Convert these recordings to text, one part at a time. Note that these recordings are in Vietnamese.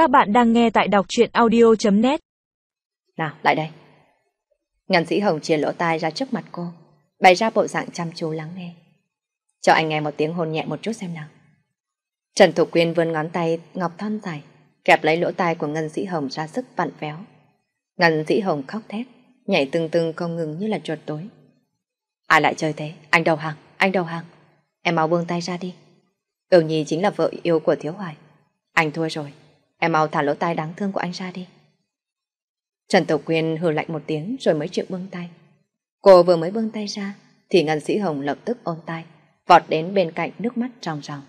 Các bạn đang nghe tại đọc truyện audio.net Nào, lại đây. Ngân sĩ Hồng chia lỗ tai ra trước mặt cô, bày ra bộ dạng chăm chú lắng nghe. Cho anh nghe một tiếng hôn nhẹ một chút xem nào. Trần Thục Quyên vươn ngón tay ngọc thon dài, kẹp lấy lỗ tai của Ngân sĩ Hồng ra sức vặn véo. Ngân sĩ Hồng khóc thét, nhảy từng từng không ngừng như là chuột tối. Ai lại chơi thế? Anh đầu hàng, anh đầu hàng. Em mau buông tay ra đi. Ưu Nhi chính là vợ yêu của Thiếu Hoài. Anh thua rồi. Em mau thả lỗ tai đáng thương của anh ra đi. Trần Tổ Quyên hừ lạnh một tiếng rồi mới chịu buông tay. Cô vừa mới buông tay ra thì ngân sĩ Hồng lập tức ôm tay, vọt đến bên cạnh nước mắt tròng tròng.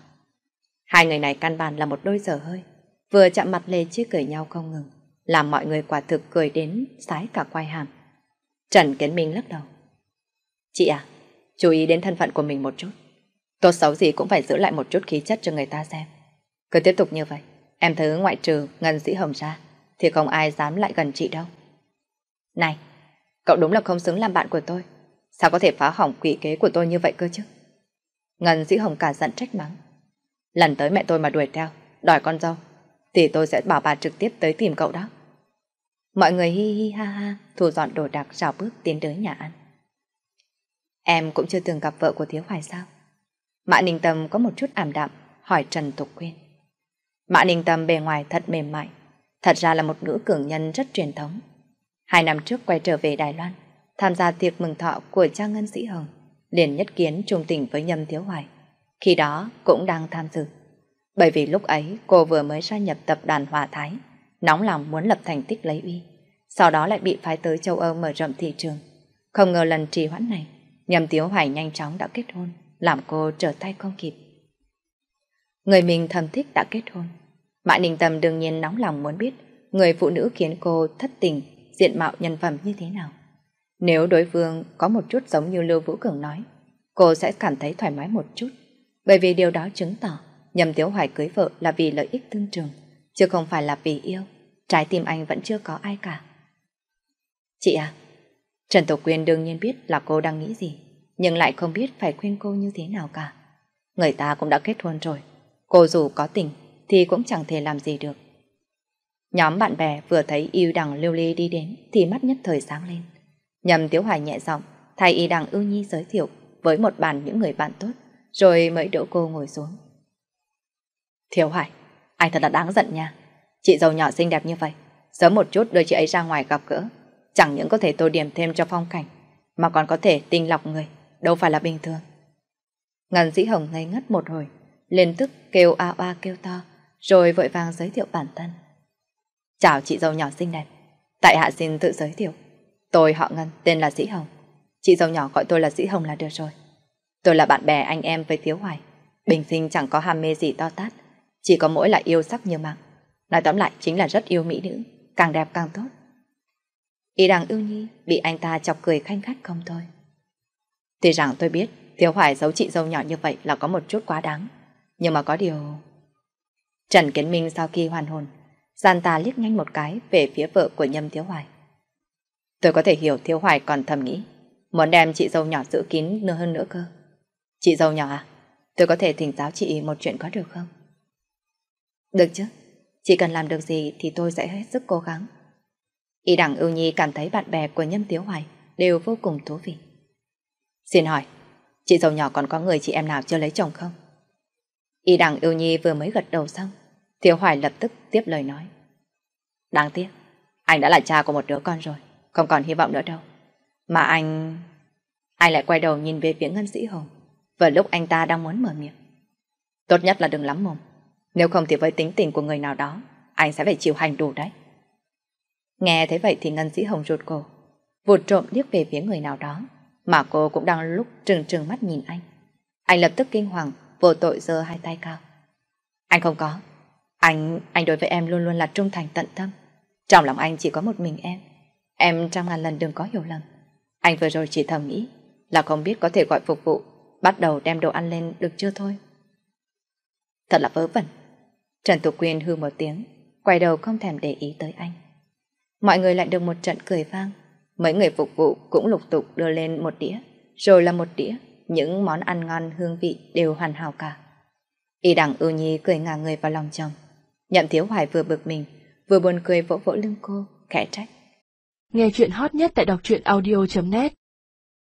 Hai người này căn bản là một đôi giờ hơi, vừa chạm mặt lề chia cười nhau không ngừng, làm mọi người quả thực cười đến sái cả quai hàm. Trần Kiến Minh lắc đầu. Chị à, chú ý đến thân phận của mình một chút. Tốt xấu gì cũng phải giữ lại một chút khí chất cho người ta xem. Cứ tiếp tục như vậy, em thấy ngoại trừ ngân sĩ Hồng ra, thì không ai dám lại gần chị đâu. Này, cậu đúng là không xứng làm bạn của tôi. Sao có thể phá hỏng quỷ kế của tôi như vậy cơ chứ? Ngân sĩ Hồng cả giận trách mắng. Lần tới mẹ tôi mà đuổi theo, đòi con dâu, thì tôi sẽ bảo bà trực tiếp tới tìm cậu đó. Mọi người hi hi ha ha, thu dọn đồ đạc rào bước tiến tới nhà ăn. Em cũng chưa từng gặp vợ của Thiếu Hoài sao? Mã Ninh Tâm có một chút ảm đạm, hỏi Trần Tục Quyên. Mã Ninh Tâm bề ngoài thật mềm mại, thật ra là một nữ cường nhân rất truyền thống. Hai năm trước quay trở về Đài Loan, tham gia tiệc mừng thọ của cha ngân sĩ Hồng, liền nhất kiến trung tình với Nhâm Thiếu Hoài. Khi đó cũng đang tham dự. Bởi vì lúc ấy cô vừa mới gia nhập tập đoàn Hòa Thái, nóng lòng muốn lập thành tích lấy uy. Sau đó lại bị phái tới châu Âu mở rộng thị trường. Không ngờ lần trì hoãn này, Nhâm thiếu Hoài nhanh chóng đã kết hôn, làm cô trở tay không kịp. Người mình thầm thích đã kết hôn. Mã Ninh Tâm đương nhiên nóng lòng muốn biết người phụ nữ khiến cô thất tình, diện mạo nhân phẩm như thế nào. Nếu đối phương có một chút giống như Lưu Vũ Cường nói, cô sẽ cảm thấy thoải mái một chút, bởi vì điều đó chứng tỏ Nhâm Tiếu Hoài cưới vợ là vì lợi ích tương trường, chứ không phải là vì yêu. Trái tim anh vẫn chưa có ai cả. Chị à, Trần Tổ Quyên đương nhiên biết là cô đang nghĩ gì, nhưng lại không biết phải khuyên cô như thế nào cả. Người ta cũng đã kết hôn rồi, cô dù có tình thì cũng chẳng thể làm gì được. Nhóm bạn bè vừa thấy yêu đằng lưu ly đi đến thì mắt nhất thời sáng lên. Nhầm Tiếu Hoài nhẹ giọng thay y đằng ưu nhi giới thiệu với một bàn những người bạn tốt, rồi mới đỡ cô ngồi xuống. Thiếu Hoài, ai thật là đáng giận nha. Chị giàu nhỏ xinh đẹp như vậy, sớm một chút đưa chị ấy ra ngoài gặp gỡ, chẳng những có thể tô điểm thêm cho phong cảnh, mà còn có thể tinh lọc người, đâu phải là bình thường. Ngân dĩ hồng ngây ngất một hồi, liền tức kêu a oa kêu to, rồi vội vàng giới thiệu bản thân. Chào chị dâu nhỏ xinh đẹp, tại hạ xin tự giới thiệu. Tôi họ Ngân, tên là Sĩ Hồng. Chị dâu nhỏ gọi tôi là Sĩ Hồng là được rồi. Tôi là bạn bè anh em với Tiếu Hoài. Bình sinh chẳng có ham mê gì to tát, chỉ có mỗi là yêu sắc như mạng. Nói tóm lại chính là rất yêu mỹ nữ, càng đẹp càng tốt. Y đằng ưu nhi bị anh ta chọc cười khanh khách không thôi. Tuy rằng tôi biết Tiếu Hoài giấu chị dâu nhỏ như vậy là có một chút quá đáng. Nhưng mà có điều... Trần Kiến Minh sau khi hoàn hồn, gian ta liếc nhanh một cái về phía vợ của Nhâm Thiếu Hoài. Tôi có thể hiểu Thiếu Hoài còn thầm nghĩ, muốn đem chị dâu nhỏ giữ kín nữa hơn nữa cơ. Chị dâu nhỏ à, tôi có thể thỉnh giáo chị một chuyện có được không? Được chứ, chỉ cần làm được gì thì tôi sẽ hết sức cố gắng. Y đẳng ưu nhi cảm thấy bạn bè của Nhâm Tiếu Hoài đều vô cùng thú vị. Xin hỏi, chị dâu nhỏ còn có người chị em nào chưa lấy chồng không? Y đằng yêu nhi vừa mới gật đầu xong, Thiếu Hoài lập tức tiếp lời nói. Đáng tiếc, anh đã là cha của một đứa con rồi, không còn hy vọng nữa đâu. Mà anh... Anh lại quay đầu nhìn về phía ngân sĩ Hồng, vừa lúc anh ta đang muốn mở miệng. Tốt nhất là đừng lắm mồm, nếu không thì với tính tình của người nào đó, anh sẽ phải chịu hành đủ đấy. Nghe thấy vậy thì ngân sĩ Hồng rụt cổ, vụt trộm liếc về phía người nào đó, mà cô cũng đang lúc trừng trừng mắt nhìn anh. Anh lập tức kinh hoàng, vô tội giơ hai tay cao. Anh không có. Anh, anh đối với em luôn luôn là trung thành tận tâm. Trong lòng anh chỉ có một mình em. Em trăm ngàn lần đừng có hiểu lầm. Anh vừa rồi chỉ thầm nghĩ là không biết có thể gọi phục vụ, bắt đầu đem đồ ăn lên được chưa thôi. Thật là vớ vẩn. Trần Tục Quyên hư một tiếng, quay đầu không thèm để ý tới anh. Mọi người lại được một trận cười vang. Mấy người phục vụ cũng lục tục đưa lên một đĩa, rồi là một đĩa, những món ăn ngon hương vị đều hoàn hảo cả. Y đẳng ưu nhi cười ngả người vào lòng chồng. Nhậm Thiếu Hoài vừa bực mình, vừa buồn cười vỗ vỗ lưng cô, khẽ trách. Nghe chuyện hot nhất tại đọc truyện audio.net